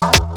Oh.